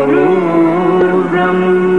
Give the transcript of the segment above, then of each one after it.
Guru Ram.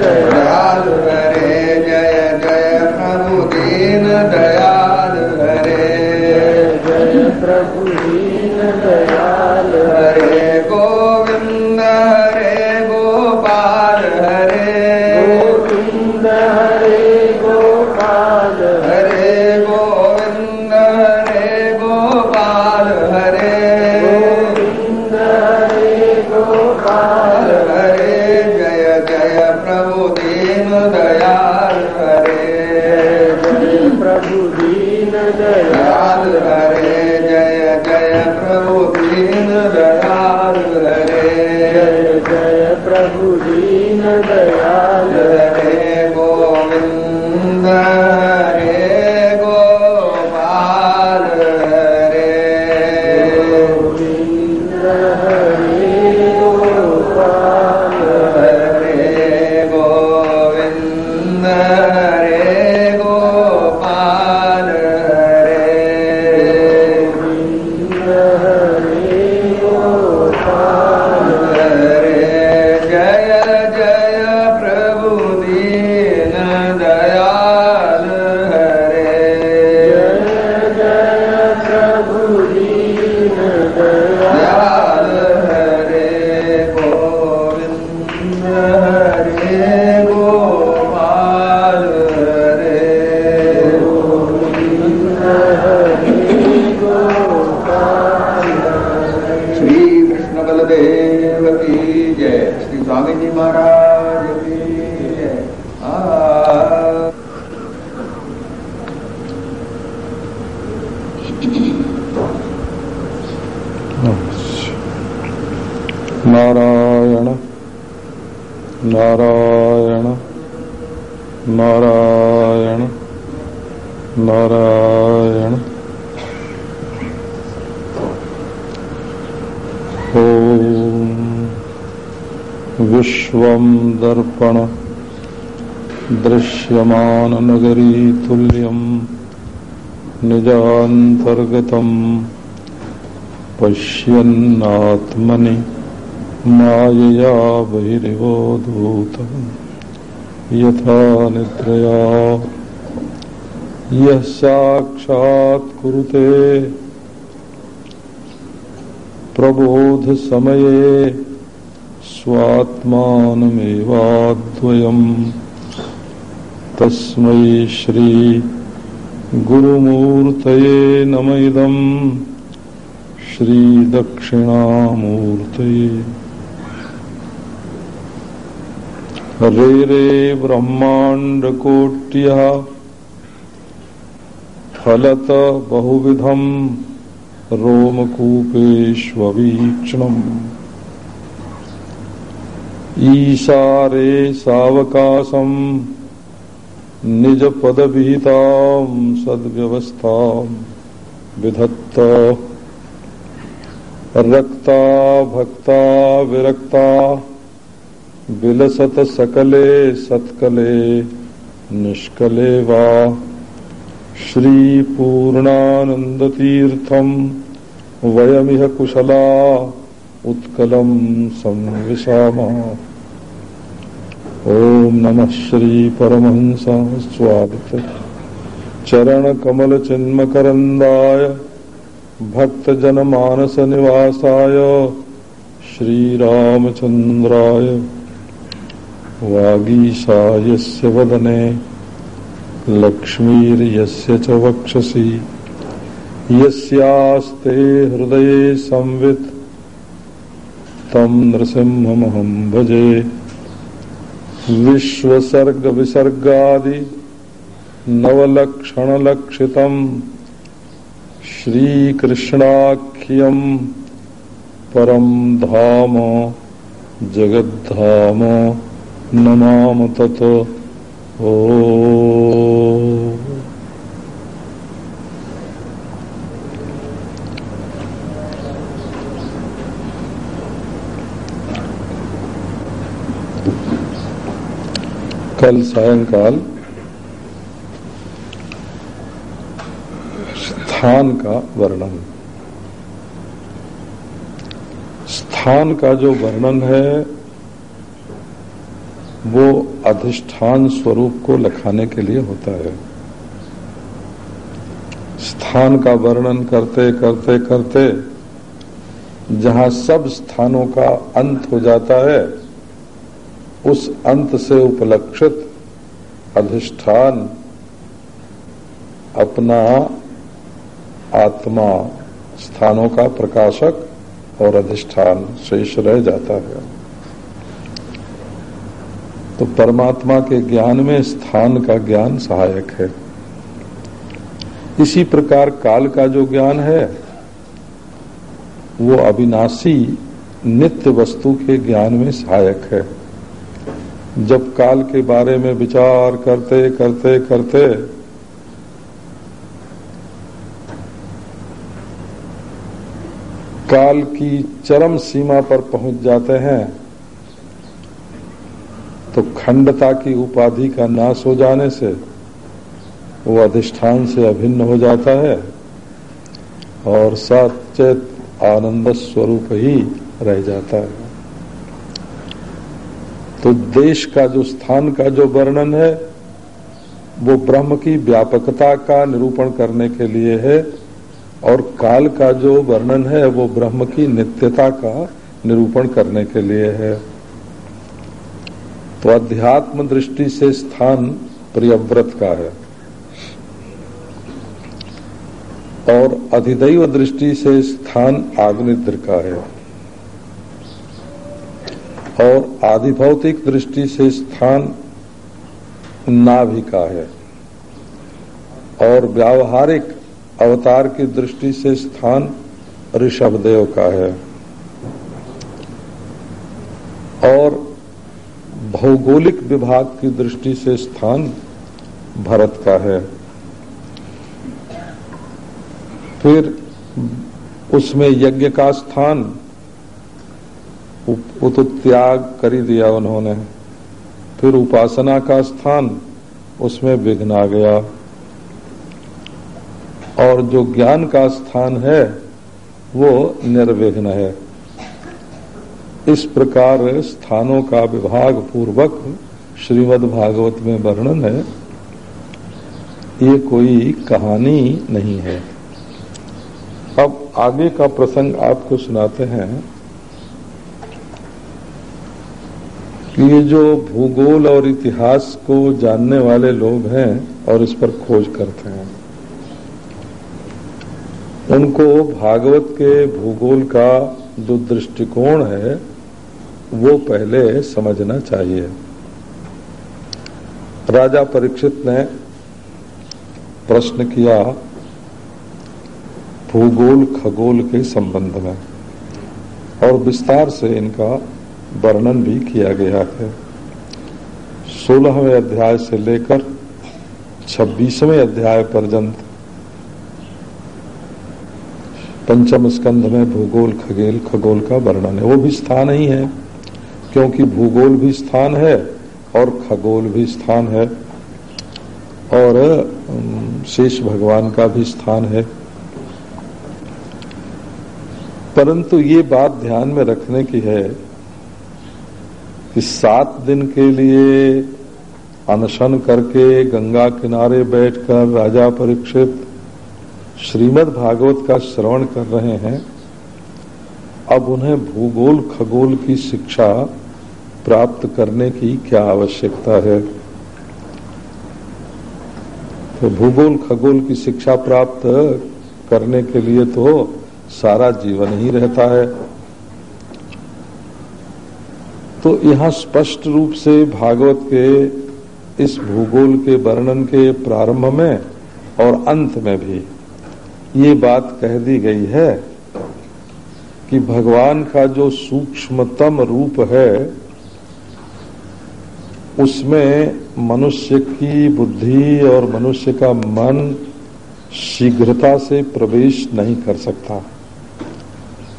Dayal हरे जय जय दयाल हरे प्रभु दीन दयाल नारायण नारायण। ॐ विश्वं दर्पण दृश्यमाननगरीतुल्यं निजान्तर्गतं पश्यन्नात्मनि मायया बहिरिवोधूतम्। यथा निद्रया। यः साक्षात्कुरुते प्रबोधसमये स्वात्मानमेवाद्वयम्। तस्मै श्री गुरुमूर्तये नम इदम्। श्रीदक्षिणामूर्तये रे रे ब्रह्माण्डकोट्यः फलत बहुविधम् रोमकूपेष्वीक्षणम् ईशारे सावकाशम् निजपदविहिताम् सद्व्यवस्थाम् विधत्त। रक्ता भक्ता विरक्ता विलसत सकले सत्कले निष्कले वा। श्रीपूर्णानन्दतीर्थम् वयमिह कुशला उत्कलम् संविशामः। ॐ नमः श्रीपरमहंस स्वागत चरणकमलचिन्मकरन्दाय भक्तजनमानसनिवासाय श्रीरामचन्द्राय वागीशायस्य वदने लक्ष्मीर्यस्य च वक्षसि। यस्यास्ते हृदये संवित्, तं नृसिंहमहं भजे। विश्वसर्गविसर्गादि नवलक्षणलक्षितम् श्रीकृष्णाख्यम् परं धाम, जगद्धाम। नमाम तत्। ओ। कल सायंकाल स्थान का वर्णन। स्थान का जो वर्णन है वो अधिष्ठान स्वरूप को लखाने के लिए होता है। स्थान का वर्णन करते करते करते, जहाँ सब स्थानों का अंत हो जाता है, उस अंत से उपलक्षित अधिष्ठान अपना आत्मा, स्थानों का प्रकाशक और अधिष्ठान शेष रह जाता है। तो परमात्मा के ज्ञान में स्थान का ज्ञान सहायक है। इसी प्रकार काल का जो ज्ञान है, वो अविनाशी नित्य वस्तु के ज्ञान में सहायक है। जब काल के बारे में विचार करते करते करते, काल की चरम सीमा पर पहुँच जाते हैं तो खंडता की उपाधि का नाश हो जाने से वो अधिष्ठान से अभिन्न हो जाता है और सचेत आनंद स्वरूप ही रह जाता है। तो देश का जो स्थान का जो वर्णन है, वो ब्रह्म की व्यापकता का निरूपण करने के लिए है और काल का जो वर्णन है, वो ब्रह्म की नित्यता का निरूपण करने के लिए है। तो अध्यात्म दृष्टि से स्थान प्रियव्रत का है। और अधिदैव दृष्टि से स्थान आग्निद्र का है। और आधिभौतिक दृष्टि से स्थान नाभि का है। और व्यावहारिक अवतार की दृष्टि से स्थान ऋषभदेव का है। और भौगोलिक विभाग की दृष्टि से स्थान भरत का है। फिर उसमें यज्ञ का स्थान वो तो त्याग कर ही दिया उन्होंने। फिर उपासना का स्थान उसमें विघ्न आ गया। और जो ज्ञान का स्थान है, वो निर्विघ्न है। इस प्रकार स्थानों का विभाग पूर्वक श्रीमद् भागवत में वर्णन है। ये कोई कहानी नहीं है। अब आगे का प्रसंग आपको सुनाते हैं। कि ये जो भूगोल और इतिहास को जानने वाले लोग हैं और इस पर खोज करते हैं। उनको भागवत के भूगोल का जो दृष्टिकोण है। वो पहले समझना चाहिए। राजा परीक्षित ने प्रश्न किया, भूगोल, खगोल के संबंध में। और विस्तार से इनका वर्णन भी किया गया है। सोलहवें अध्याय से लेकर छब्बीसवें अध्याय पर्यंत, पंचम स्कंध में भूगोल, खगेल, खगोल का वर्णन है। वो भी स्थान ही है। क्योंकि भूगोल भी स्थान है और खगोल भी स्थान है और शेष भगवान का भी स्थान है। परंतु ये बात ध्यान में रखने की है कि सात दिन के लिए अनशन करके गंगा किनारे बैठकर राजा परीक्षित श्रीमद् भागवत का श्रवण कर रहे हैं, अब उन्हें भूगोल खगोल की शिक्षा प्राप्त करने की क्या आवश्यकता है? तो भूगोल खगोल की शिक्षा प्राप्त करने के लिए तो सारा जीवन ही रहता है। तो यहाँ स्पष्ट रूप से भागवत के इस भूगोल के वर्णन के प्रारंभ में और अंत में भी ये बात कह दी गई है कि भगवान का जो सूक्ष्मतम रूप है उसमें मनुष्य की बुद्धि और मनुष्य का मन शीघ्रता से प्रवेश नहीं कर सकता।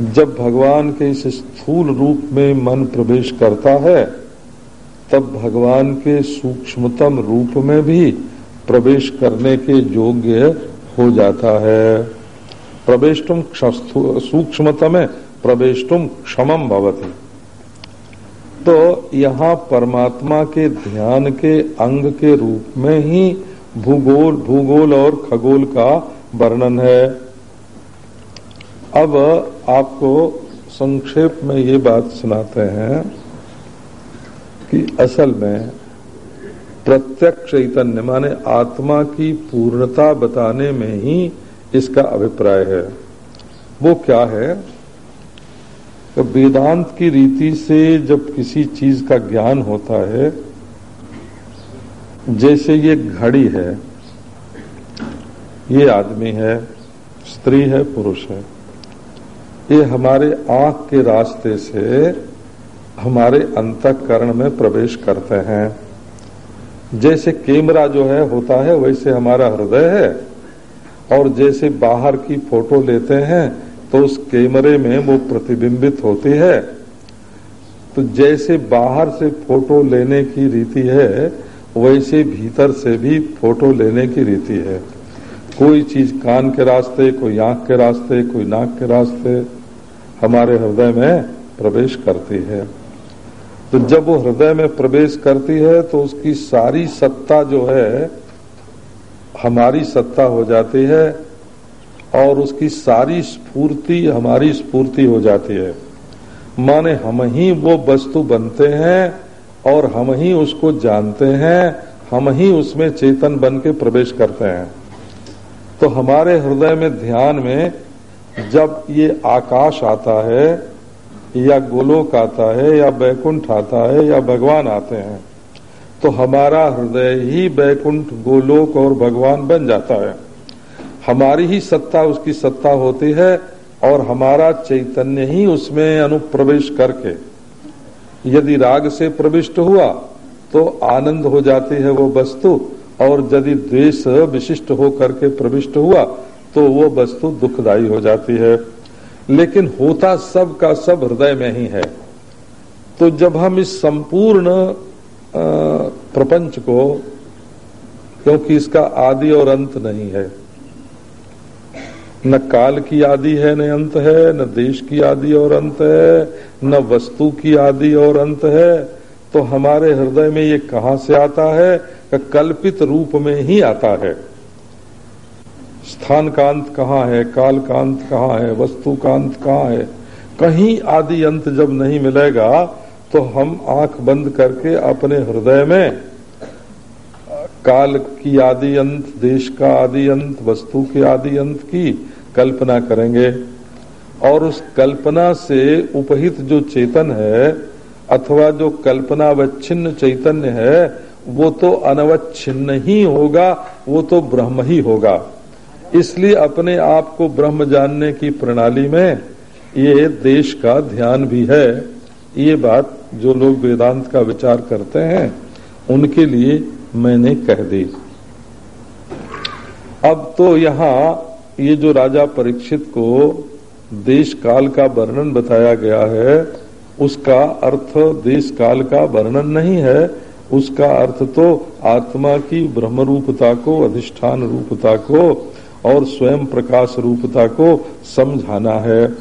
जब भगवान के इस स्थूल रूप में मन प्रवेश करता है, तब भगवान के सूक्ष्मतम रूप में भी प्रवेश करने के योग्य हो जाता है। प्रवेशुम सूक्ष्मतम प्रवेशुम क्षमम भवती। तो यहाँ परमात्मा के ध्यान के अंग के रूप में ही भूगोल भूगोल और खगोल का वर्णन है। अब आपको संक्षेप में ये बात सुनाते हैं कि असल में प्रत्यक्ष चैतन्य माने आत्मा की पूर्णता बताने में ही इसका अभिप्राय है। वो क्या है? तो वेदांत की रीति से जब किसी चीज़ का ज्ञान होता है, जैसे ये घड़ी है, ये आदमी है, स्त्री है, पुरुष है, ये हमारे आँख के रास्ते से हमारे अंतकरण में प्रवेश करते हैं। जैसे कैमरा जो है, होता है, वैसे हमारा हृदय है, और जैसे बाहर की फ़ोटो लेते हैं तो उस कैमरे में वो प्रतिबिंबित होती है। तो जैसे बाहर से फ़ोटो लेने की रीति है, वैसे भीतर से भी फ़ोटो लेने की रीति है। कोई चीज़ कान के रास्ते, कोई आँख के रास्ते, कोई नाक के रास्ते हमारे हृदय में प्रवेश करती है। तो जब वो हृदय में प्रवेश करती है तो उसकी सारी सत्ता जो है, हमारी सत्ता हो जाती है। और उसकी सारी स्फूर्ति, हमारी स्फूर्ति हो जाती है। माने हम ही वो वस्तु बनते हैं और हम ही उसको जानते हैं, हम ही उसमें चेतन बन के प्रवेश करते हैं। तो हमारे हृदय में ध्यान में जब ये आकाश आता है, या गोलोक आता है, या बैकुंठ आता है, या भगवान आते हैं तो हमारा हृदय ही बैकुंठ गोलोक और भगवान बन जाता है। हमारी ही सत्ता उसकी सत्ता होती है और हमारा चैतन्य ही उसमें अनुप्रवेश करके। यदि राग से प्रविष्ट हुआ तो आनंद हो जाती है वो वस्तु, और यदि द्वेष विशिष्ट हो करके प्रविष्ट हुआ तो वो वस्तु दुखदायी हो जाती है। लेकिन होता सब का सब हृदय में ही है। तो जब हम इस संपूर्ण प्रपंच को, क्योंकि इसका आदि और अंत नहीं है न काल की आदि है, न अंत है, न देश की आदि और अंत है, न वस्तु की आदि और अंत है। तो हमारे हृदय में ये कहाँ से आता है? कल्पित रूप में ही आता है। स्थान कांत कहाँ है? काल कांत कहाँ है? वस्तु कांत कहाँ है? कहीं आदि अंत जब नहीं मिलेगा तो हम आँख बंद करके अपने हृदय में काल की आदि अंत, देश का आदि अंत, वस्तु के आदि अंत की कल्पना करेंगे। और उस कल्पना से उपहित जो चेतन है, अथवा जो कल्पनावच्छिन्न चैतन्य है, वो तो अनवच्छिन्न ही होगा, वो तो ब्रह्म ही होगा। इसलिए अपने आप को ब्रह्म जानने की प्रणाली में ये देश का ध्यान भी है। ये बात जो लोग वेदांत का विचार करते हैं, उनके लिए मैंने कह दी। अब तो यहाँ ये जो राजा परीक्षित को देश काल का वर्णन बताया गया है, उसका अर्थ देश काल का वर्णन नहीं है। उसका अर्थ तो आत्मा की ब्रह्म रूपता को, अधिष्ठान रूपता को और स्वयं प्रकाश रूपता को समझाना है।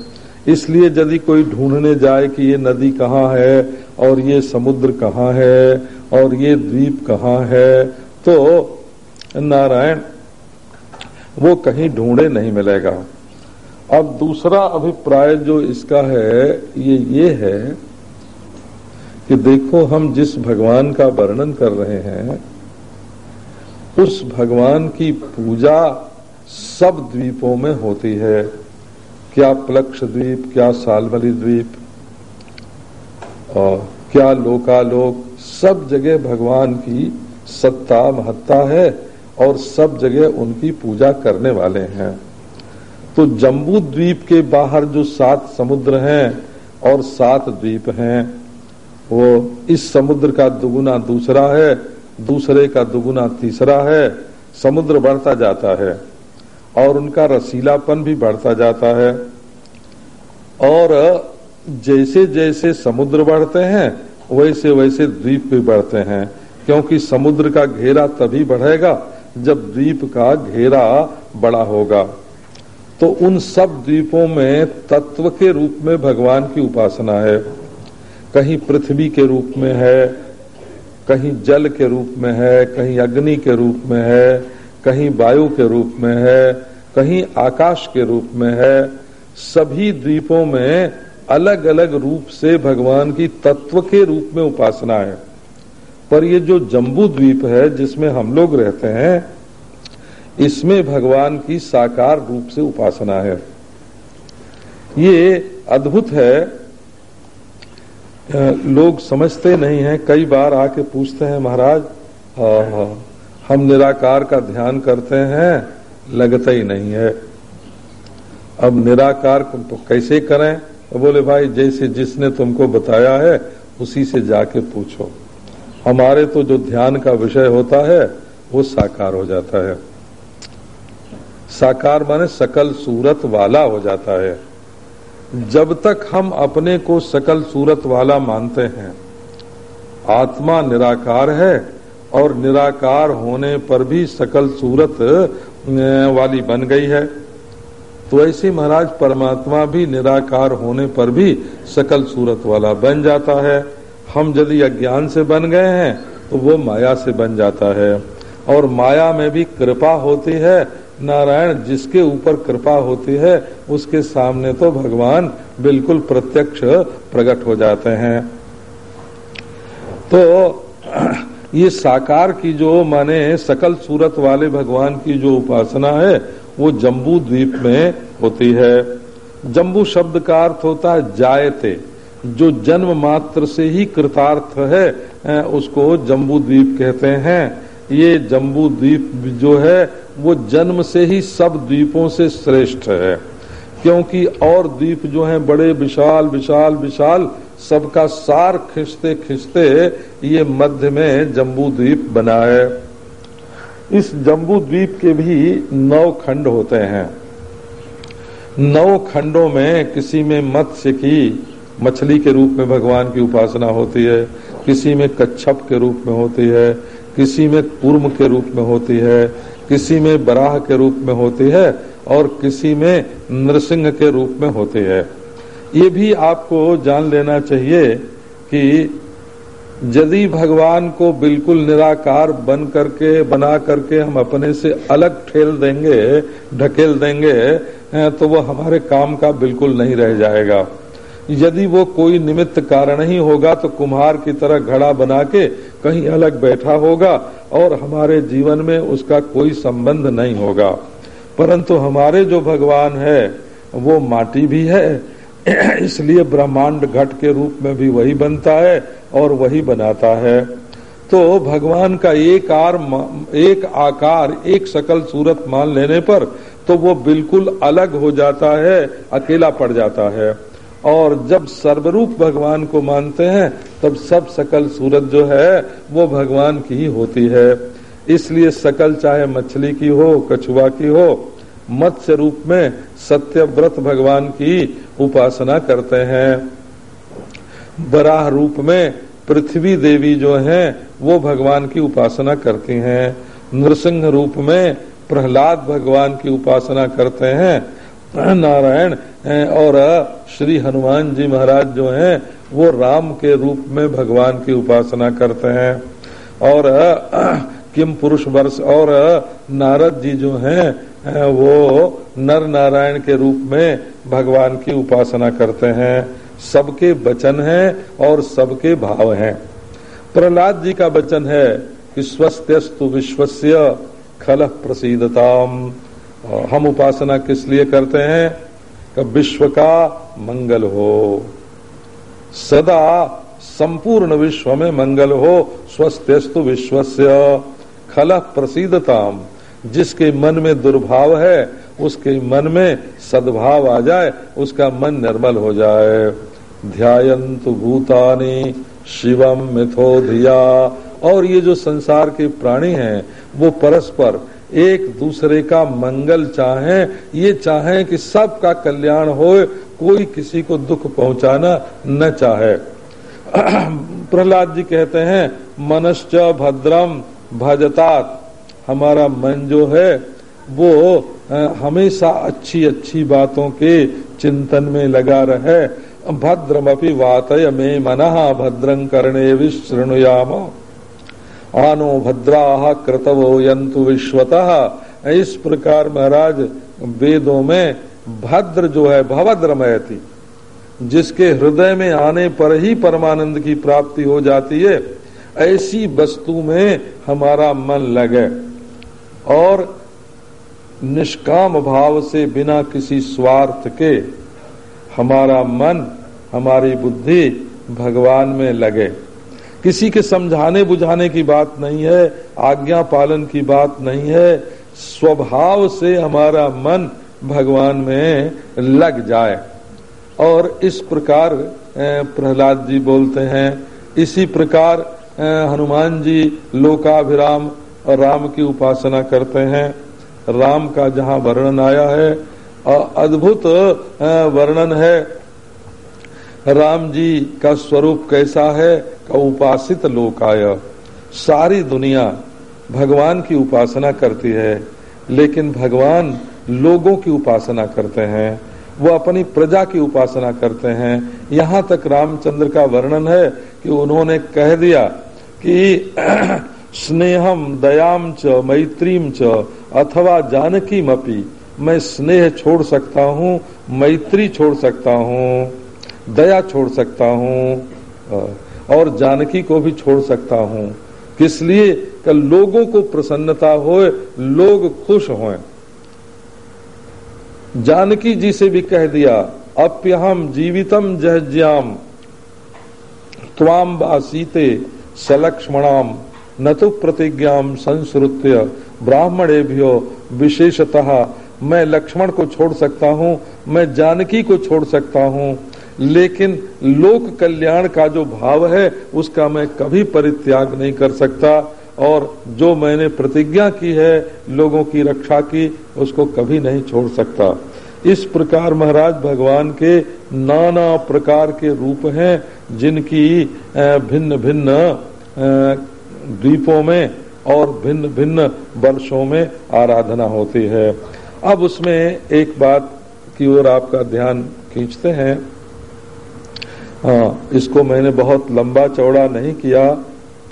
इसलिए यदि कोई ढूँढने जाए कि ये नदी कहाँ है और ये समुद्र कहाँ है और ये द्वीप कहाँ है तो नारायण वो कहीं ढूंढे नहीं मिलेगा। अब दूसरा अभिप्राय जो इसका है, ये ये है कि देखो, हम जिस भगवान का वर्णन कर रहे हैं, उस भगवान की पूजा सब द्वीपों में होती है। क्या प्लक्ष द्वीप, क्या सालमली द्वीप, और क्या लोकालोक, सब जगह भगवान की सत्ता महत्ता है। और सब जगह उनकी पूजा करने वाले हैं। तो जम्बू द्वीप के बाहर जो सात समुद्र हैं और सात द्वीप हैं, वो इस समुद्र का दुगुना दूसरा है, दूसरे का दुगुना तीसरा है, समुद्र बढ़ता जाता है और उनका रसीलापन भी बढ़ता जाता है। और जैसे जैसे समुद्र बढ़ते हैं, वैसे वैसे द्वीप भी बढ़ते हैं, क्योंकि समुद्र का घेरा तभी बढ़ेगा जब द्वीप का घेरा बड़ा होगा तो उन सब द्वीपों में तत्व के रूप में भगवान की उपासना है। कहीं पृथ्वी के रूप में है, कहीं जल के रूप में है, कहीं अग्नि के रूप में है, कहीं वायु के रूप में है, कहीं आकाश के रूप में है, सभी द्वीपों में अलग अलग रूप से भगवान की तत्व के रूप में उपासना है। पर ये जो जम्बू द्वीप है जिसमें हम लोग रहते हैं, इसमें भगवान की साकार रूप से उपासना है। ये अद्भुत है। लोग समझते नहीं हैं, कई बार आके पूछते हैं, महाराज हम निराकार का ध्यान करते हैं, लगता ही नहीं है। अब निराकार तो कैसे करें? तो बोले, भाई, जैसे जिसने तुमको बताया है, उसी से जाके पूछो। हमारे तो जो ध्यान का विषय होता है, वो साकार हो जाता है। साकार माने सकल सूरत वाला हो जाता है। जब तक हम अपने को सकल सूरत वाला मानते हैं, आत्मा निराकार है और निराकार होने पर भी सकल सूरत वाली बन गई है। तो ऐसे महाराज परमात्मा भी निराकार होने पर भी सकल सूरत वाला बन जाता है। हम यदि अज्ञान से बन गए हैं तो वो माया से बन जाता है। और माया में भी कृपा होती है। नारायण जिसके ऊपर कृपा होती है, उसके सामने तो भगवान बिल्कुल प्रत्यक्ष प्रकट हो जाते हैं। तो ये साकार की जो माने सकल सूरत वाले भगवान की जो उपासना है, वो जम्बू द्वीप में होती है। जम्बू शब्द का अर्थ होता है जायते। जो जन्म मात्र से ही कृतार्थ है उसको जम्बू द्वीप कहते हैं। ये जम्बू द्वीप जो है, वो जन्म से ही सब द्वीपों से श्रेष्ठ है। क्योंकि और द्वीप जो हैं, बड़े विशाल विशाल विशाल, सबका सार खिंचते खिंचते ये मध्य में जम्बू द्वीप बना है। इस जम्बू द्वीप के भी नौ खंड होते हैं। नौ खंडों में किसी में मत्स्य की मछली के रूप में भगवान की उपासना होती है, किसी में कच्छप के रूप में होती है, किसी में कूर्म के रूप में होती है, किसी में बराह के रूप में होती है और किसी में नृसिंह के रूप में होती है। ये भी आपको जान लेना चाहिए कि यदि भगवान को बिल्कुल निराकार बन करके, बना करके हम अपने से अलग ठेल देंगे, ढकेल देंगे तो वो हमारे काम का बिल्कुल नहीं रह जाएगा। यदि वो कोई निमित्त कारण ही होगा तो कुम्हार की तरह घड़ा बना के कहीं अलग बैठा होगा और हमारे जीवन में उसका कोई संबंध नहीं होगा। परंतु हमारे जो भगवान है, वो माटी भी है, इसलिए ब्रह्मांड घट के रूप में भी वही बनता है और वही बनाता है। तो भगवान का एक आर एक आकार, एक सकल सूरत मान लेने पर तो वो बिल्कुल अलग हो जाता है, अकेला पड़ जाता है। और जब सर्वरूप भगवान को मानते हैं, तब सब सकल सूरत जो है, वो भगवान की ही होती है। इसलिए सकल चाहे मछली की हो, कछुआ की हो, मत्स्य रूप में सत्य व्रत भगवान की उपासना करते हैं। बराह रूप में पृथ्वी देवी जो हैं, वो भगवान की उपासना करती हैं। नृसिंह रूप में प्रहलाद भगवान की उपासना करते हैं। नारायण और श्री हनुमान जी महाराज जो हैं, वो राम के रूप में भगवान की उपासना करते हैं। और किम पुरुष वर्ष और नारद जी जो हैं वो नर नारायण के रूप में भगवान की उपासना करते हैं। सबके वचन हैं और सबके भाव हैं। प्रहलाद जी का वचन है कि स्वस्थस्तु विश्वस्य खल प्रसिद्धताम हम उपासना किस लिए करते हैं? कि विश्व का मंगल हो। सदा संपूर्ण विश्व में मंगल हो। स्वस्थस्तु विश्वस्य खल प्रसिद्धताम जिसके मन में दुर्भाव है, उसके मन में सद्भाव आ जाए, उसका मन निर्मल हो जाए। ध्यायंतु भूतानी शिवम मिथो धिया। और ये जो संसार के प्राणी हैं, वो परस्पर एक दूसरे का मंगल चाहें, ये चाहें कि सबका कल्याण हो कोई किसी को दुख पहुंचाना न चाहे। प्रहलाद जी कहते हैं, मनश्च भद्रम भजतात, हमारा मन जो है, वो हमेशा अच्छी अच्छी बातों के चिंतन में लगा रहे। भद्रमपि वातय में मन, भद्रं करणे विश्रृणुयाम। आनो भद्रा कृतवो यंतु विश्वतः। इस प्रकार महाराज, वेदों में भद्र जो है भवद्रमय थी जिसके हृदय में आने पर ही परमानंद की प्राप्ति हो जाती है, ऐसी वस्तु में हमारा मन लगे। और निष्काम भाव से बिना किसी स्वार्थ के हमारा मन, हमारी बुद्धि भगवान में लगे। किसी के समझाने बुझाने की बात नहीं है, आज्ञा पालन की बात नहीं है, स्वभाव से हमारा मन भगवान में लग जाए। और इस प्रकार प्रहलाद जी बोलते हैं, इसी प्रकार हनुमान जी लोकाभिराम और राम की उपासना करते हैं। राम का जहाँ वर्णन आया है अद्भुत वर्णन है। राम जी का स्वरूप कैसा है का उपासित लोकाय। सारी दुनिया भगवान की उपासना करती है, लेकिन भगवान लोगों की उपासना करते हैं। वो अपनी प्रजा की उपासना करते हैं। यहाँ तक रामचंद्र का वर्णन है कि उन्होंने कह दिया कि स्नेहम दयाम च, मैत्रीम च, अथवा जानकी मपी मैं स्नेह छोड़ सकता हूँ, मैत्री छोड़ सकता हूँ। दया छोड़ सकता हूँ और जानकी को भी छोड़ सकता हूँ। किस लिए? कि लोगों को प्रसन्नता हो, लोग खुश हों। जानकी जी से भी कह दिया, अप्यहम जीवितम जहज्याम, त्वाम बासीते सलक्ष्मणाम न तो प्रतिज्ञा संस्कृत्य ब्राह्मणेभ्यो विशेषतः, मैं लक्ष्मण को छोड़ सकता हूँ, मैं जानकी को छोड़ सकता हूँ। लेकिन लोक कल्याण का जो भाव है, उसका मैं कभी परित्याग नहीं कर सकता। और जो मैंने प्रतिज्ञा की है, लोगों की रक्षा की, उसको कभी नहीं छोड़ सकता। इस प्रकार महाराज भगवान के नाना प्रकार के रूप हैं, जिनकी भिन्न भिन्न द्वीपों में और भिन्न भिन्न वर्षों में आराधना होती है। अब उसमें एक बात की ओर आपका ध्यान खींचते हैं। हाँ इसको मैंने बहुत लंबा चौड़ा नहीं किया,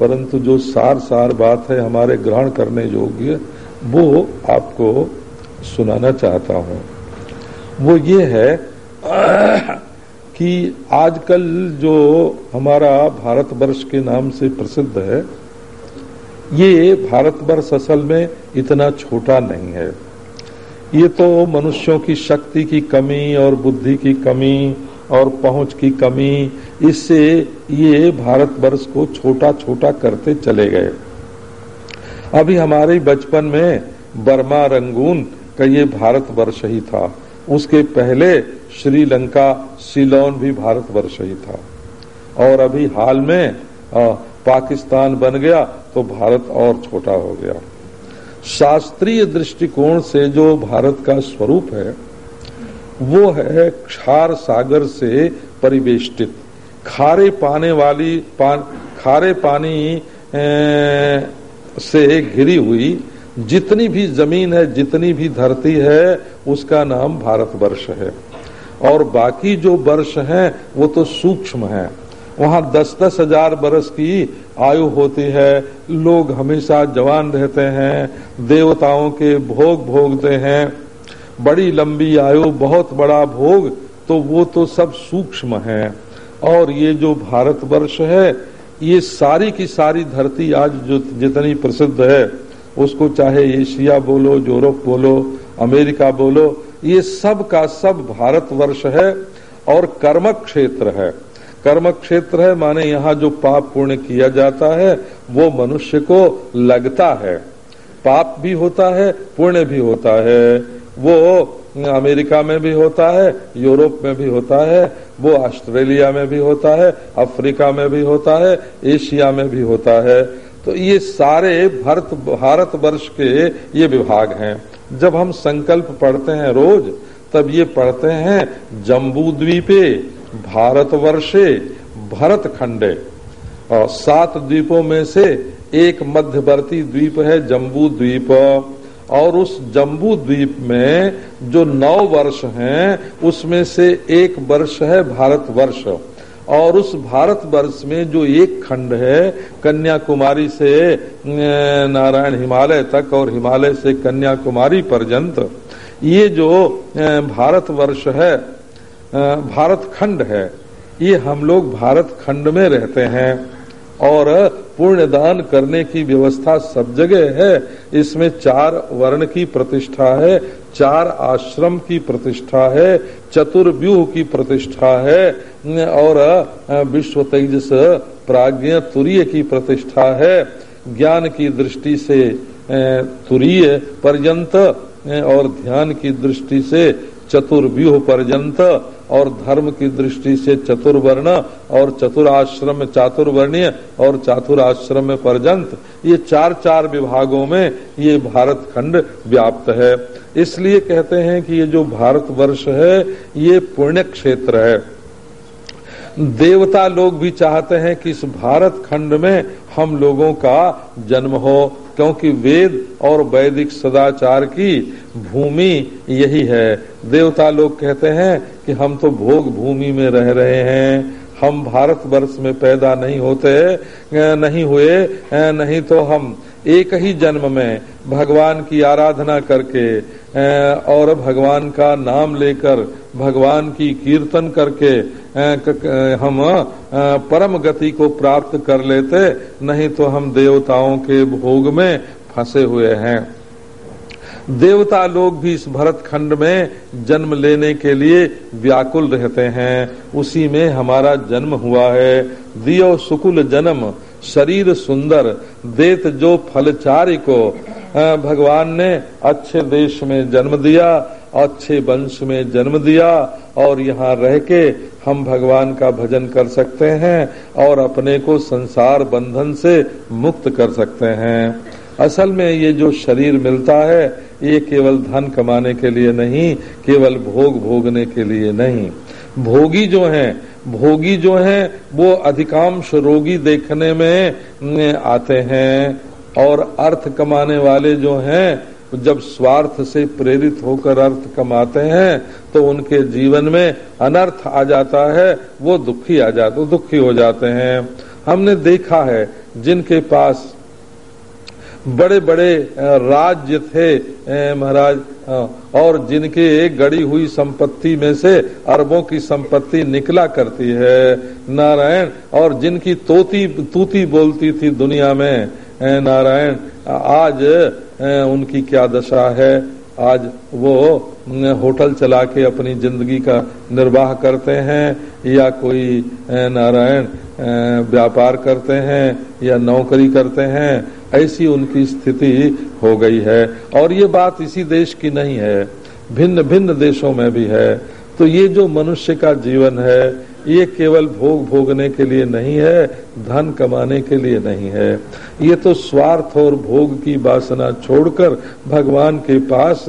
परंतु जो सार सार बात है हमारे ग्रहण करने योग्य, वो आपको सुनाना चाहता हूँ। वो ये है कि आजकल जो हमारा भारतवर्ष के नाम से प्रसिद्ध है, ये भारतवर्ष असल में इतना छोटा नहीं है। ये तो मनुष्यों की शक्ति की कमी और बुद्धि की कमी और पहुँच की कमी इससे ये भारतवर्ष को छोटा छोटा करते चले गए। अभी हमारे बचपन में बर्मा रंगून का ये भारतवर्ष ही था। उसके पहले श्रीलंका सिलोन भी भारतवर्ष ही था। और अभी हाल में आ, पाकिस्तान बन गया तो भारत और छोटा हो गया। शास्त्रीय दृष्टिकोण से जो भारत का स्वरूप है वो है क्षार सागर से परिवेष्टित। खारे पाने वाली पान, खारे पानी ए, से घिरी हुई जितनी भी ज़मीन है जितनी भी धरती है उसका नाम भारतवर्ष है। और बाकी जो वर्ष हैं वो तो सूक्ष्म है। वहाँ दस दस हज़ार बरस की आयु होती है। लोग हमेशा जवान रहते हैं देवताओं के भोग भोगते हैं। बड़ी लंबी आयु, बहुत बड़ा भोग तो वो तो सब सूक्ष्म है। और ये जो भारतवर्ष है, ये सारी की सारी धरती आज जो जितनी प्रसिद्ध है, उसको चाहे एशिया बोलो, यूरोप बोलो, अमेरिका बोलो, ये सब का सब भारतवर्ष है और कर्म क्षेत्र है। कर्म क्षेत्र है माने यहाँ जो पाप पुण्य किया जाता है, वो मनुष्य को लगता है। पाप भी होता है, पुण्य भी होता है। वो अमेरिका में भी होता है, यूरोप में भी होता है, वो ऑस्ट्रेलिया में भी होता है, अफ्रीका में भी होता है, एशिया में भी होता है। तो ये सारे भारत भारत वर्ष के ये विभाग हैं। जब हम संकल्प पढ़ते हैं रोज, तब ये पढ़ते हैं, जम्बू द्वीपे भारत वर्षे भरत खंडे और सात द्वीपों में से एक मध्यवर्ती द्वीप है जम्बू द्वीप। और उस जम्बू द्वीप में जो नौ वर्ष हैं, उसमें से एक वर्ष है भारत वर्ष और उस भारत वर्ष में जो एक खंड है, कन्याकुमारी से नारायण हिमालय तक और हिमालय से कन्याकुमारी पर्यंत, ये जो भारत वर्ष है भारत खंड है, ये हम लोग भारत खंड में रहते हैं। और पुण्य दान करने की व्यवस्था सब जगह है। इसमें चार वर्ण की प्रतिष्ठा है, चार आश्रम की प्रतिष्ठा है, चतुर्व्यूह की प्रतिष्ठा है, और विश्व तेजस प्राज्ञ तुरीय की प्रतिष्ठा है। ज्ञान की दृष्टि से तुरीय पर्यंत और ध्यान की दृष्टि से चतुर्व्यूह पर्यंत और धर्म की दृष्टि से चतुर्वर्ण और चतुराश्रम चातुर्वर्णीय और चातुराश्रम में पर्यंत, ये चार चार विभागों में ये भारत खंड व्याप्त है। इसलिए कहते हैं कि ये जो भारत वर्ष है, ये पुण्य क्षेत्र है। देवता लोग भी चाहते हैं कि इस भारत खंड में हम लोगों का जन्म हो। क्योंकि वेद और वैदिक सदाचार की भूमि यही है। देवता लोग कहते हैं कि हम तो भोग भूमि में रह रहे हैं। हम भारत वर्ष में पैदा नहीं होते, नहीं हुए, नहीं तो हम एक ही जन्म में भगवान की आराधना करके और भगवान का नाम लेकर, भगवान की कीर्तन करके हम परम गति को प्राप्त कर लेते, नहीं तो हम देवताओं के भोग में फंसे हुए हैं। देवता लोग भी इस भरत खंड में जन्म लेने के लिए व्याकुल रहते हैं। उसी में हमारा जन्म हुआ है। दियो सुकुल जन्म शरीर सुंदर, देत जो फलचारी को भगवान ने अच्छे देश में जन्म दिया, अच्छे वंश में जन्म दिया, और यहाँ रह के हम भगवान का भजन कर सकते हैं और अपने को संसार बंधन से मुक्त कर सकते हैं। असल में ये जो शरीर मिलता है, ये केवल धन कमाने के लिए नहीं, केवल भोग भोगने के लिए नहीं। भोगी जो हैं भोगी जो हैं, वो अधिकांश रोगी देखने में आते हैं और अर्थ कमाने वाले जो हैं, जब स्वार्थ से प्रेरित होकर अर्थ कमाते हैं तो उनके जीवन में अनर्थ आ जाता है, वो दुखी आ जाते, दुखी हो जाते हैं। हमने देखा है, जिनके पास बड़े बड़े राज्य थे महाराज और जिनके एक गड़ी हुई संपत्ति में से अरबों की संपत्ति निकला करती है। नारायण, और जिनकी तोती, तूती बोलती थी दुनिया में नारायण, आज उनकी क्या दशा है? आज वो होटल चला के अपनी ज़िंदगी का निर्वाह करते हैं, या कोई नारायण व्यापार करते हैं, या नौकरी करते हैं ऐसी उनकी स्थिति हो गई है। और ये बात इसी देश की नहीं है, भिन्न भिन्न देशों में भी है। तो ये जो मनुष्य का जीवन है, ये केवल भोग भोगने के लिए नहीं है, धन कमाने के लिए नहीं है। ये तो स्वार्थ और भोग की वासना छोड़कर भगवान के पास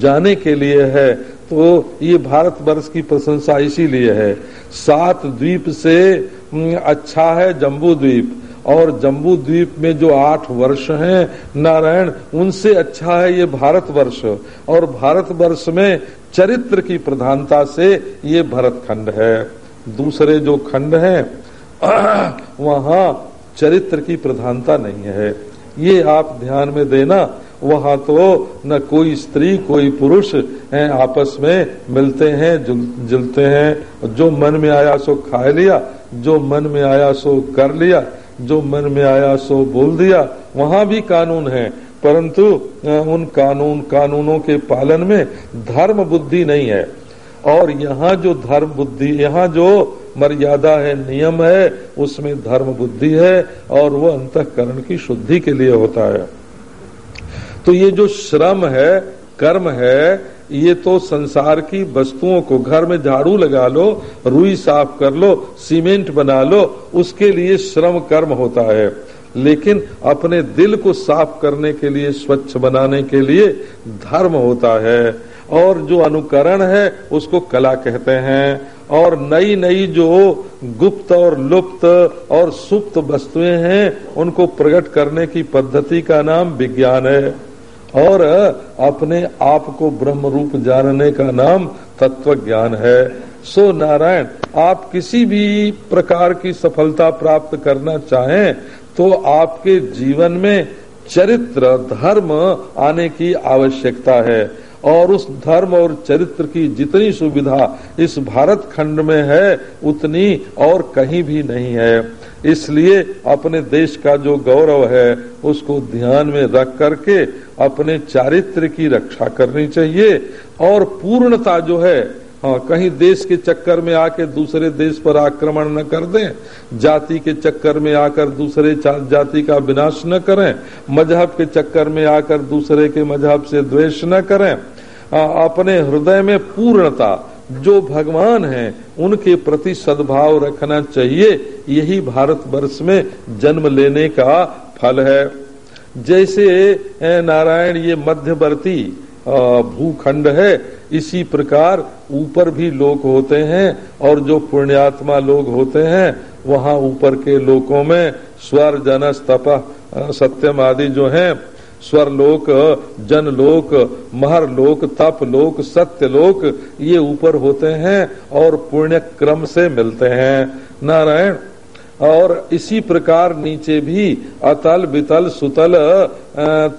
जाने के लिए है। तो ये भारत वर्ष की प्रशंसा इसीलिए है। सात द्वीप से अच्छा है जम्बू द्वीप। और जम्बू द्वीप में जो आठ वर्ष हैं, नारायण, उनसे अच्छा है ये भारत वर्ष और भारत वर्ष में चरित्र की प्रधानता से ये भरत खंड है। दूसरे जो खंड है, वहाँ चरित्र की प्रधानता नहीं है। ये आप ध्यान में देना, वहाँ तो न कोई स्त्री, कोई पुरुष हैं आपस में, मिलते हैं जुलते हैं। जो मन में आया सो खा लिया, जो मन में आया सो कर लिया। जो मन में आया सो बोल दिया। वहाँ भी कानून है, परंतु उन कानून, कानूनों के पालन में धर्म बुद्धि नहीं है। और यहाँ जो धर्म बुद्धि, यहाँ जो मर्यादा है, नियम है, उसमें धर्म बुद्धि है और वो अंतकरण की शुद्धि के लिए होता है। तो ये जो श्रम है, कर्म है ये तो संसार की वस्तुओं को घर में झाड़ू लगा लो, रुई साफ़ कर लो, सीमेंट बना लो, उसके लिए श्रम कर्म होता है। लेकिन अपने दिल को साफ़ करने के लिए, स्वच्छ बनाने के लिए धर्म होता है। और जो अनुकरण है, उसको कला कहते हैं। और नई नई जो गुप्त और लुप्त और सुप्त वस्तुएँ हैं, उनको प्रकट करने की पद्धति का नाम विज्ञान है। और अपने आप को ब्रह्म रूप जानने का नाम तत्व ज्ञान है। सो नारायण, आप किसी भी प्रकार की सफलता प्राप्त करना चाहें तो आपके जीवन में चरित्र, धर्म आने की आवश्यकता है। और उस धर्म और चरित्र की जितनी सुविधा इस भारत खंड में है, उतनी और कहीं भी नहीं है। इसलिए अपने देश का जो गौरव है उसको ध्यान में रख करके अपने चारित्र की रक्षा करनी चाहिए। और पूर्णता जो है हाँ कहीं देश के चक्कर में आके दूसरे देश पर आक्रमण न कर दें जाति के चक्कर में आकर दूसरे जाति का विनाश न करें मज़हब के चक्कर में आकर दूसरे के मज़हब से द्वेष न करें। आ, अपने हृदय में पूर्णता जो भगवान हैं, उनके प्रति सद्भाव रखना चाहिए। यही भारत वर्ष में जन्म लेने का फल है। जैसे नारायण, ये मध्यवर्ती भूखंड है, इसी प्रकार ऊपर भी लोग होते हैं, और जो पुण्यात्मा लोग होते हैं, वहाँ ऊपर के लोकों में स्वर जनस तप सत्यम आदि जो हैं स्वर लोक, जन लोक, महर लोक, तप लोक, सत्य लोक, ये ऊपर होते हैं और पुण्य क्रम से मिलते हैं। नारायण, और इसी प्रकार नीचे भी अतल, बितल, सुतल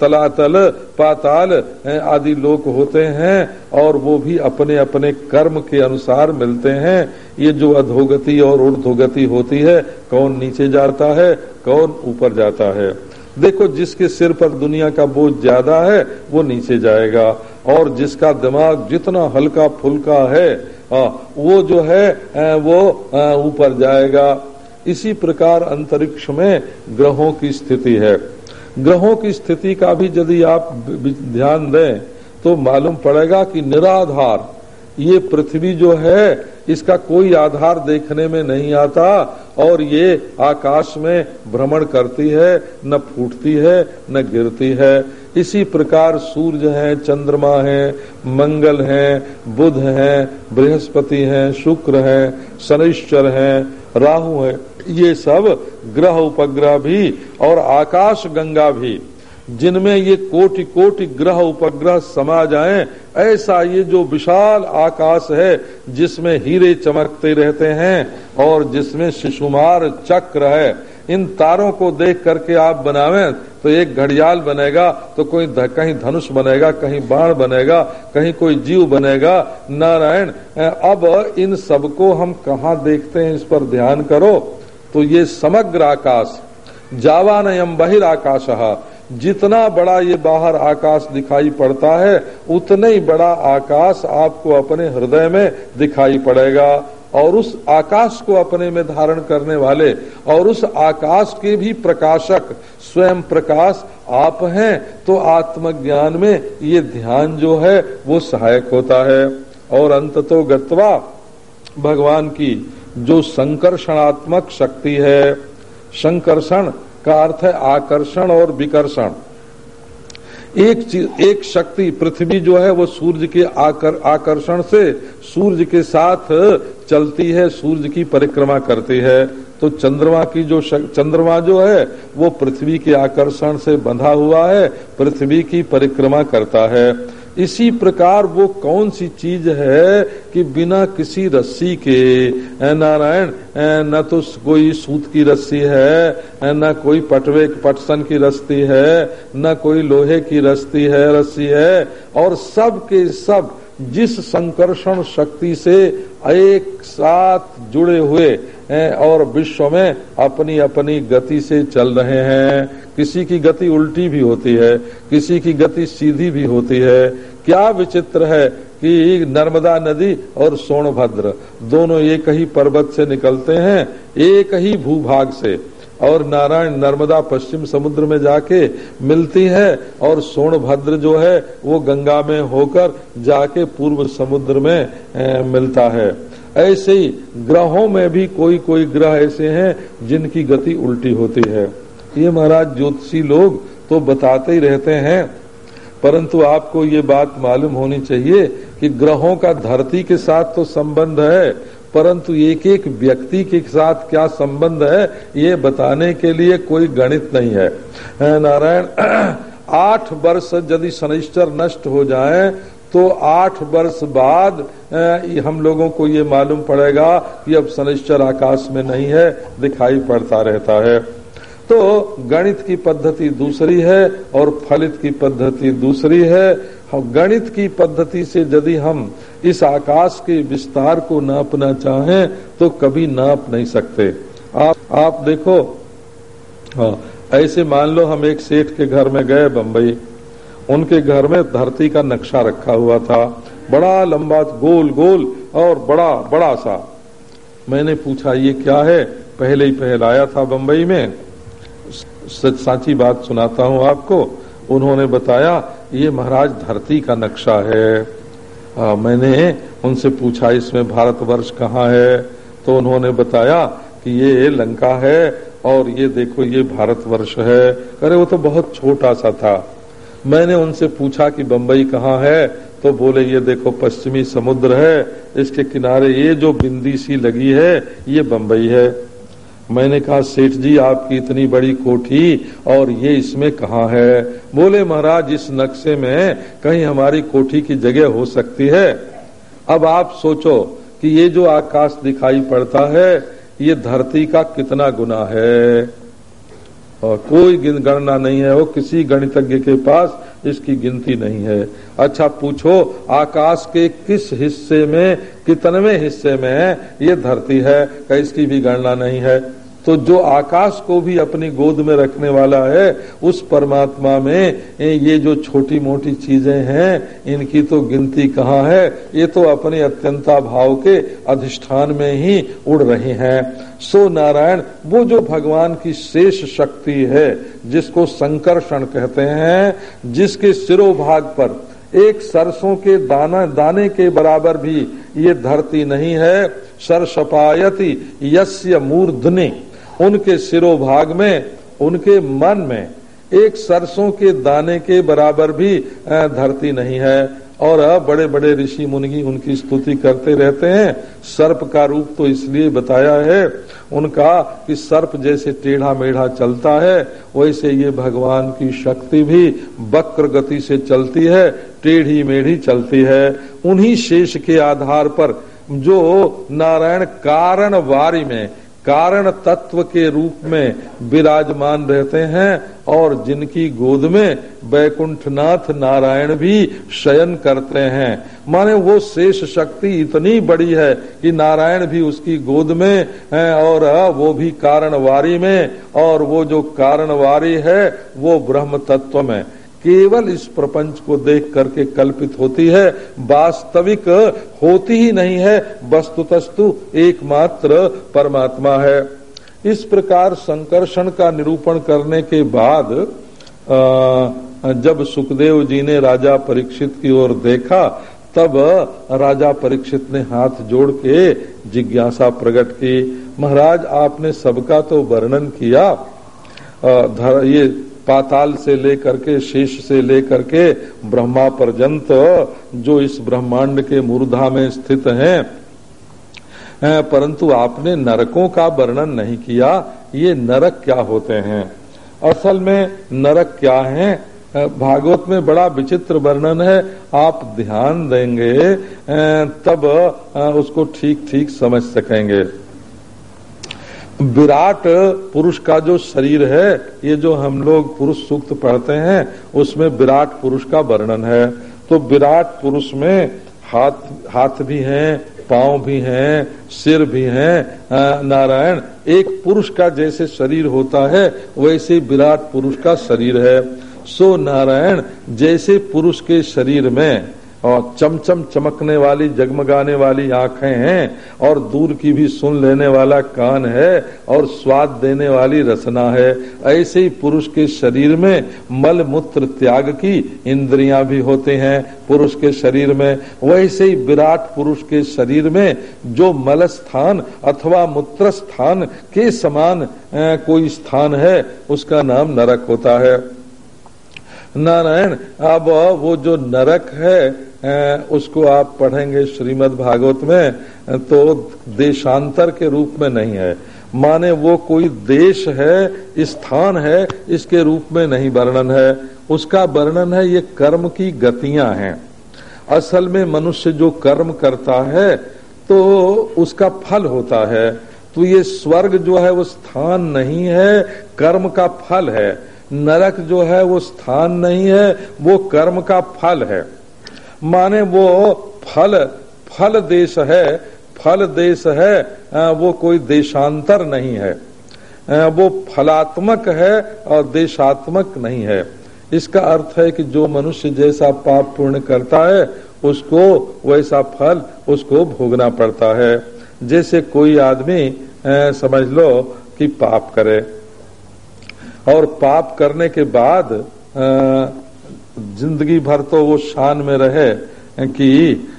तलातल, पाताल आदि लोक होते हैं और वो भी अपने अपने कर्म के अनुसार मिलते हैं। ये जो अधोगति और ऊर्धोगति होती है, कौन नीचे जाता है, कौन ऊपर जाता है? देखो, जिसके सिर पर दुनिया का बोझ ज़्यादा है, वो नीचे जाएगा। और जिसका दिमाग जितना हल्का फुल्का है वो जो है वो ऊपर जाएगा। इसी प्रकार अंतरिक्ष में ग्रहों की स्थिति है। ग्रहों की स्थिति का भी यदि आप ध्यान दें तो मालूम पड़ेगा कि निराधार, ये पृथ्वी जो है, इसका कोई आधार देखने में नहीं आता। और ये आकाश में भ्रमण करती है, न फूटती है, न गिरती है। इसी प्रकार सूर्य है, चंद्रमा है, मंगल है, बुध है, बृहस्पति है, शुक्र है, शनिश्चर है, राहु है। ये सब ग्रह उपग्रह भी और आकाश गंगा भी। जिनमें ये कोटि कोटि ग्रह उपग्रह समा जाएँ ऐसा ये जो विशाल आकाश है जिसमें हीरे चमकते रहते हैं और जिसमें शिशुमार चक्र है। इन तारों को देख करके आप बनावें तो एक घड़ियाल बनेगा तो कोई ध, कहीं धनुष बनेगा कहीं बाण बनेगा कहीं कोई जीव बनेगा। नारायण अब इन सबको हम कहा देखते हैं इस पर ध्यान करो। तो ये समग्र आकाश जावानयम बहिराकाश जितना बड़ा ये बाहर आकाश दिखाई पड़ता है, उतना ही बड़ा आकाश आपको अपने हृदय में दिखाई पड़ेगा। और उस आकाश को अपने में धारण करने वाले और उस आकाश के भी प्रकाशक, स्वयं प्रकाश आप हैं तो आत्मज्ञान में ये ध्यान जो है, वो सहायक होता है। और अंत तो गत्वा भगवान की जो संकर्षणात्मक शक्ति है, संकर्षण का अर्थ है आकर्षण और विकर्षण। एक चीज़ एक शक्ति पृथ्वी जो है वो सूर्य के आकर, आकर्षण से सूर्य के साथ चलती है सूर्य की परिक्रमा करती है। तो चंद्रमा की जो चंद्रमा जो है वो पृथ्वी के आकर्षण से बंधा हुआ है पृथ्वी की परिक्रमा करता है। इसी प्रकार वो कौन सी चीज़ है कि बिना किसी रस्सी के नारायण न तो कोई सूत की रस्सी है न कोई पटवे, पटसन की रस्सी है, न कोई लोहे की रस्सी है रस्सी है, और सब के सब जिस संकर्षण शक्ति से एक साथ जुड़े हुए और विश्व में अपनी अपनी गति से चल रहे हैं। किसी की गति उल्टी भी होती है, किसी की गति सीधी भी होती है। क्या विचित्र है कि नर्मदा नदी और सोनभद्र दोनों एक ही पर्वत से निकलते हैं, एक ही भूभाग से। और नारायण नर्मदा पश्चिम समुद्र में जाके मिलती है और सोनभद्र जो है, वो गंगा में होकर जाके पूर्व समुद्र में मिलता है। ऐसे ही ग्रहों में भी कोई कोई ग्रह ऐसे हैं जिनकी गति उल्टी होती है। ये महाराज ज्योतिषी लोग तो बताते ही रहते हैं। परंतु आपको ये बात मालूम होनी चाहिए कि ग्रहों का धरती के साथ तो संबंध है, परंतु एक एक व्यक्ति के साथ क्या संबंध है, ये बताने के लिए कोई गणित नहीं है। नारायण, आठ वर्ष यदि शनिश्चर नष्ट हो जाए तो आठ वर्ष बाद हम लोगों को ये मालूम पड़ेगा कि अब शनिश्चर आकाश में नहीं है, दिखाई पड़ता रहता है। तो गणित की पद्धति दूसरी है और फलित की पद्धति दूसरी है। गणित की पद्धति से यदि हम इस आकाश के विस्तार को नापना चाहें तो कभी नाप नहीं सकते। आप आप देखो हाँ ऐसे मान लो हम एक सेठ के घर में गए बम्बई उनके घर में धरती का नक्शा रखा हुआ था। बड़ा लंबा गोल गोल और बड़ा बड़ा सा। मैंने पूछा ये क्या है? पहले ही पहल आया था बम्बई में। सच साची बात सुनाता हूँ आपको। उन्होंने बताया ये महाराज धरती का नक्शा है। आ, मैंने उनसे पूछा इसमें भारतवर्ष कहाँ है? तो उन्होंने बताया कि ये लंका है और ये देखो ये भारतवर्ष है। अरे वो तो बहुत छोटा सा था। मैंने उनसे पूछा कि, बंबई कहाँ है? तो बोले, ये देखो, पश्चिमी समुद्र है। इसके किनारे ये जो बिंदी सी लगी है, ये बंबई है। मैंने कहा, सेठ जी, आपकी इतनी बड़ी कोठी और ये इसमें कहा है? बोले, महाराज, इस नक्शे में कहीं हमारी कोठी की जगह हो सकती है। अब आप सोचो कि ये जो आकाश दिखाई पड़ता है, ये धरती का कितना गुना है? और कोई गणना नहीं है, वो किसी गणितज्ञ के पास इसकी गिनती नहीं है। अच्छा पूछो, आकाश के किस हिस्से में, कितनवे हिस्से में ये धरती है? का इसकी भी गणना नहीं है। तो जो आकाश को भी अपनी गोद में रखने वाला है, उस परमात्मा में ये जो छोटी मोटी चीज़ें हैं, इनकी तो गिनती कहाँ है? ये तो अपने अत्यंता भाव के अधिष्ठान में ही उड़ रहे हैं। सो नारायण, वो जो भगवान की शेष शक्ति है, जिसको संकर्षण कहते हैं, जिसके सिरोभाग पर एक सरसों के दाना, दाने के बराबर भी ये धरती नहीं है सरसपायति यस्य मूर्धनि। उनके सिरोभाग में, उनके मन में, एक सरसों के दाने के बराबर भी धरती नहीं है। और बड़े बड़े ऋषि मुनि उनकी स्तुति करते रहते हैं। सर्प का रूप तो इसलिए बताया है, उनका कि सर्प जैसे टेढ़ा मेढ़ा चलता है, वैसे ये भगवान की शक्ति भी वक्र गति से चलती है टेढ़ी मेढ़ी चलती है। उन्हीं शेष के आधार पर जो नारायण कारण वारी में कारण तत्व के रूप में विराजमान रहते हैं और जिनकी गोद में बैकुंठनाथ नारायण भी शयन करते हैं। माने वो शेष शक्ति इतनी बड़ी है कि नारायण भी उसकी गोद में है और वो भी कारणवारी में और वो जो कारणवारी है, वो ब्रह्म तत्व में। केवल इस प्रपंच को देख करके कल्पित होती है वास्तविक होती ही नहीं है वस्तुतस्तु एकमात्र परमात्मा है। इस प्रकार संकर्षण का निरूपण करने के बाद जब सुखदेव जी ने राजा परीक्षित की ओर देखा तब राजा परीक्षित ने हाथ जोड़ के जिज्ञासा प्रकट की महाराज आपने सबका तो वर्णन किया। धर, ये पाताल से लेकर के शेष से लेकर के ब्रह्मा पर्यंत, जो इस ब्रह्मांड के मूर्धा में स्थित हैं। परंतु आपने नरकों का वर्णन नहीं किया, ये नरक क्या होते हैं? असल में नरक क्या है? भागवत में बड़ा विचित्र वर्णन है, आप ध्यान देंगे तब उसको ठीक ठीक समझ सकेंगे। विराट पुरुष का जो शरीर है, ये जो हम लोग पुरुष सूक्त पढ़ते हैं, उसमें विराट पुरुष का वर्णन है। तो विराट पुरुष में हाथ हाथ भी हैं, पाँव भी हैं, सिर भी हैं नारायण, एक पुरुष का जैसे शरीर होता है, वैसे विराट पुरुष का शरीर है। सो नारायण, जैसे पुरुष के शरीर में और चमचम चमकने वाली, जगमगाने वाली आँखें हैं और दूर की भी सुन लेने वाला कान है और स्वाद देने वाली रसना है। ऐसे ही पुरुष के शरीर में मल मूत्र त्याग की इंद्रियाँ भी होते हैं पुरुष के शरीर में। वैसे ही विराट पुरुष के शरीर में जो मल स्थान अथवा मूत्र स्थान के समान कोई स्थान है, उसका नाम नरक होता है। नारायण, अब वो जो नरक है उसको आप पढ़ेंगे श्रीमद् भागवत में तो देशांतर के रूप में नहीं है। माने वो कोई देश है, स्थान है, इसके रूप में नहीं वर्णन है। उसका वर्णन है, ये कर्म की गतियाँ हैं। असल में मनुष्य जो कर्म करता है तो उसका फल होता है। तो ये स्वर्ग जो है, वो स्थान नहीं है, कर्म का फल है। नरक जो है, वो स्थान नहीं है, वो कर्म का फल है। माने वो फल फल देश है फल देश है वो कोई देशांतर नहीं है। वो फलात्मक है और देशात्मक नहीं है। इसका अर्थ है कि जो मनुष्य जैसा पाप पूर्ण करता है उसको वैसा फल उसको भोगना पड़ता है। जैसे कोई आदमी समझ लो कि पाप करे। और पाप करने के बाद अ, ज़िंदगी भर तो वो शान में रहे कि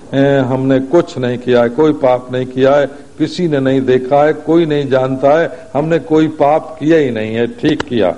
हमने कुछ नहीं किया है, कोई पाप नहीं किया है, किसी ने नहीं देखा है, कोई नहीं जानता है, हमने कोई पाप किया ही नहीं है, ठीक किया।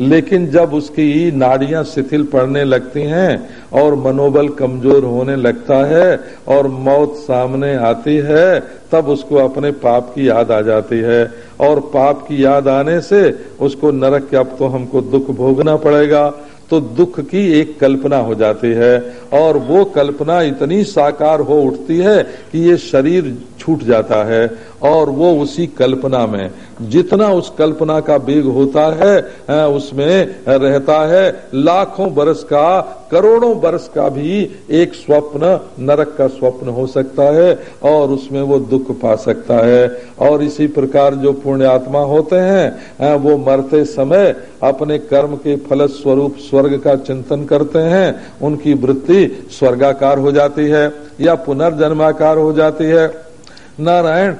लेकिन जब उसकी नाड़ियाँ शिथिल पड़ने लगती हैं और मनोबल कमज़ोर होने लगता है और मौत सामने आती है, तब उसको अपने पाप की याद आ जाती है। और पाप की याद आने से उसको नरक के अब तो हमको दुख भोगना पड़ेगा। तो दुख की एक कल्पना हो जाती है और वो कल्पना इतनी साकार हो उठती है कि ये शरीर छूट जाता है और वो उसी कल्पना में, जितना उस कल्पना का वेग होता है उसमें रहता है, लाखों बरस का, करोड़ों बरस का भी एक स्वप्न, नरक का स्वप्न हो सकता है और उसमें वो दुख पा सकता है। और इसी प्रकार जो पुण्य आत्मा होते हैं वो मरते समय अपने कर्म के फल स्वरूप स्वर्ग का चिंतन करते हैं, उनकी वृत्ति स्वर्गाकार हो जाती है या पुनर्जन्माकार हो जाती है। नारायण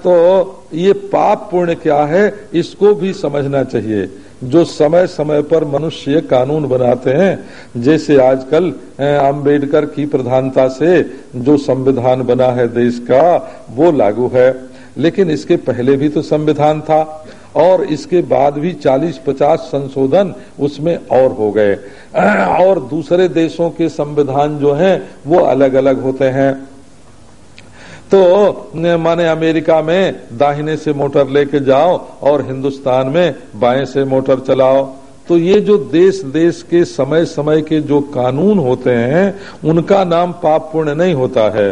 तो ये पाप पुण्य क्या है, इसको भी समझना चाहिए। जो समय समय पर मनुष्य कानून बनाते हैं, जैसे आजकल अंबेडकर की प्रधानता से जो संविधान बना है देश का, वो लागू है। लेकिन इसके पहले भी तो संविधान था, और इसके बाद भी 40-50 संशोधन उसमें और हो गए। और दूसरे देशों के संविधान जो हैं, वो अलग अलग होते हैं। तो माने अमेरिका में दाहिने से मोटर लेके जाओ और हिंदुस्तान में बाएँ से मोटर चलाओ। तो ये जो देश देश के समय समय के जो कानून होते हैं उनका नाम पाप पुण्य नहीं होता है।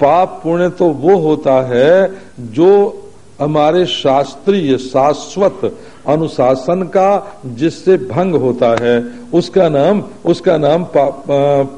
पाप पुण्य तो वो होता है जो हमारे शास्त्रीय शाश्वत अनुशासन का जिससे भंग होता है उसका नाम उसका नाम पाप,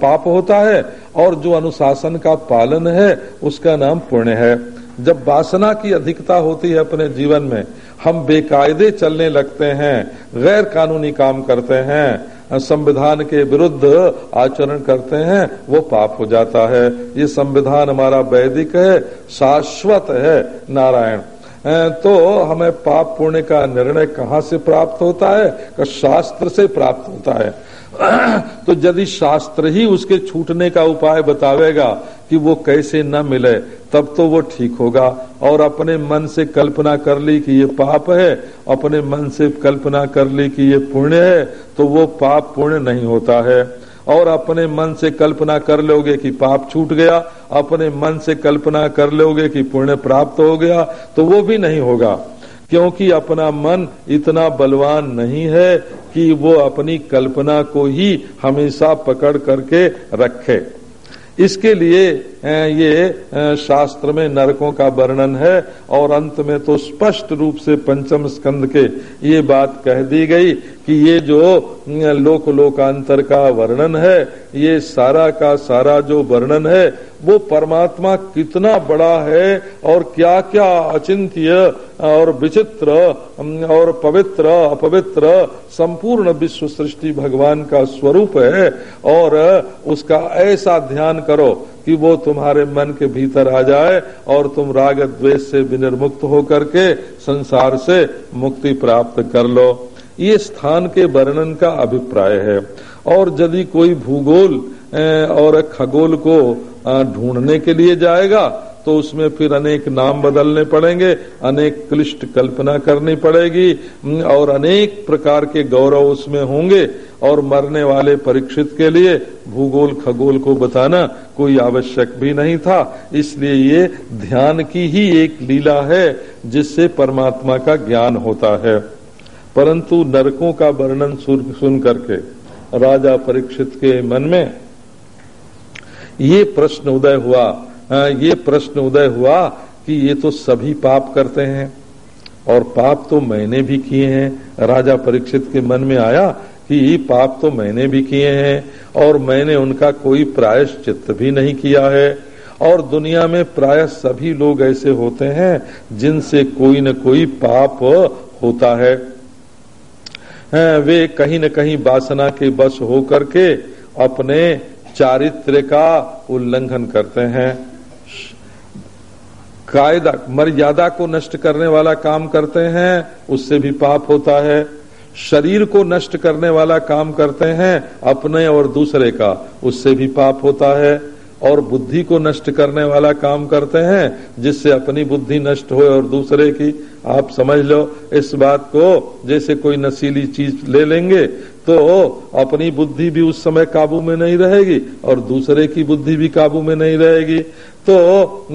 पाप होता है। और जो अनुशासन का पालन है, उसका नाम पुण्य है। जब वासना की अधिकता होती है अपने जीवन में, हम बेकायदे चलने लगते हैं गैर कानूनी काम करते हैं, संविधान के विरुद्ध आचरण करते हैं, वो पाप हो जाता है। ये संविधान हमारा वैदिक है, शाश्वत है, नारायण। तो हमें पाप पुण्य का निर्णय कहाँ से प्राप्त होता है? शास्त्र से प्राप्त होता है। तो यदि शास्त्र ही उसके छूटने का उपाय बतावेगा कि वो कैसे न मिले, तब तो वो ठीक होगा। और अपने मन से कल्पना कर ली कि ये पाप है, अपने मन से कल्पना कर ली कि ये पुण्य है तो वो पाप पुण्य नहीं होता है। और अपने मन से कल्पना कर लोगे कि पाप छूट गया, अपने मन से कल्पना कर लोगे कि पुण्य प्राप्त हो गया तो वो भी नहीं होगा। क्योंकि अपना मन इतना बलवान नहीं है कि वो अपनी कल्पना को ही हमेशा पकड़ करके रखे। इसके लिए ये शास्त्र में नरकों का वर्णन है और अंत में तो स्पष्ट रूप से पंचम स्कंद के ये बात कह दी गई कि ये जो लोक लोकांतर का वर्णन है, ये सारा का सारा जो वर्णन है, वो परमात्मा कितना बड़ा है और क्या क्या अचिंत्य और विचित्र और पवित्र, अपवित्र, संपूर्ण विश्व सृष्टि भगवान का स्वरूप है और उसका ऐसा ध्यान करो। कि वो तुम्हारे मन के भीतर आ जाए और तुम राग द्वेष से विनिर्मुक्त होकर के संसार से मुक्ति प्राप्त कर लो। ये स्थान के वर्णन का अभिप्राय है। और यदि कोई भूगोल और खगोल को ढूँढने के लिए जाएगा तो उसमें फिर अनेक नाम बदलने पड़ेंगे, अनेक क्लिष्ट कल्पना करनी पड़ेगी और अनेक प्रकार के गौरव उसमें होंगे। और मरने वाले परीक्षित के लिए भूगोल खगोल को बताना कोई आवश्यक भी नहीं था। इसलिए ये ध्यान की ही एक लीला है, जिससे परमात्मा का ज्ञान होता है। परंतु नरकों का वर्णन सुन करके, राजा परीक्षित के मन में ये प्रश्न उदय हुआ ये प्रश्न उदय हुआ कि ये तो सभी पाप करते हैं। और पाप तो मैंने भी किए हैं। राजा परीक्षित के मन में आया कि ये पाप तो मैंने भी किए हैं और मैंने उनका कोई प्रायश्चित भी नहीं किया है। और दुनिया में प्राय सभी लोग ऐसे होते हैं जिनसे कोई न कोई पाप होता है। वे कहीं न कहीं वासना के बस होकर के अपने चारित्र का उल्लंघन करते हैं। कायदा, मर्यादा को नष्ट करने वाला काम करते हैं, उससे भी पाप होता है। शरीर को नष्ट करने वाला काम करते हैं, अपने और दूसरे का, उससे भी पाप होता है। और बुद्धि को नष्ट करने वाला काम करते हैं, जिससे अपनी बुद्धि नष्ट हो और दूसरे की। आप समझ लो, इस बात को, जैसे कोई नशीली चीज़ ले लेंगे तो अपनी बुद्धि भी उस समय काबू में नहीं रहेगी, और दूसरे की बुद्धि भी काबू में नहीं रहेगी। तो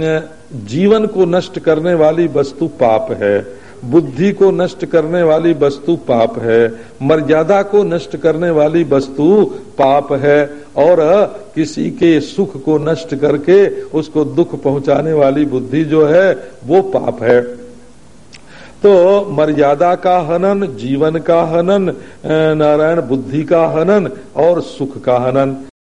जीवन को नष्ट करने वाली वस्तु पाप है, बुद्धि को नष्ट करने वाली वस्तु पाप है, मर्यादा को नष्ट करने वाली वस्तु पाप है, और किसी के सुख को नष्ट करके उसको दुख पहुँचाने वाली बुद्धि जो है, वो पाप है। तो मर्यादा का हनन, जीवन का हनन नारायण बुद्धि का हनन और सुख का हनन।